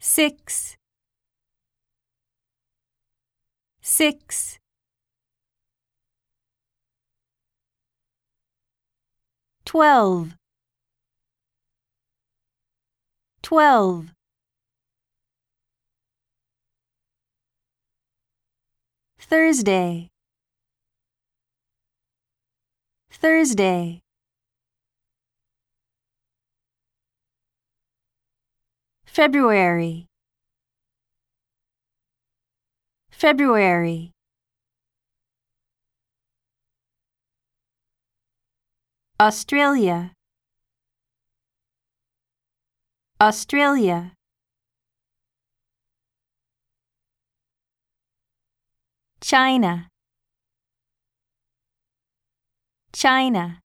six, six. Twelve, twelve. Thursday, Thursday. February, February. Australia, Australia. China, China.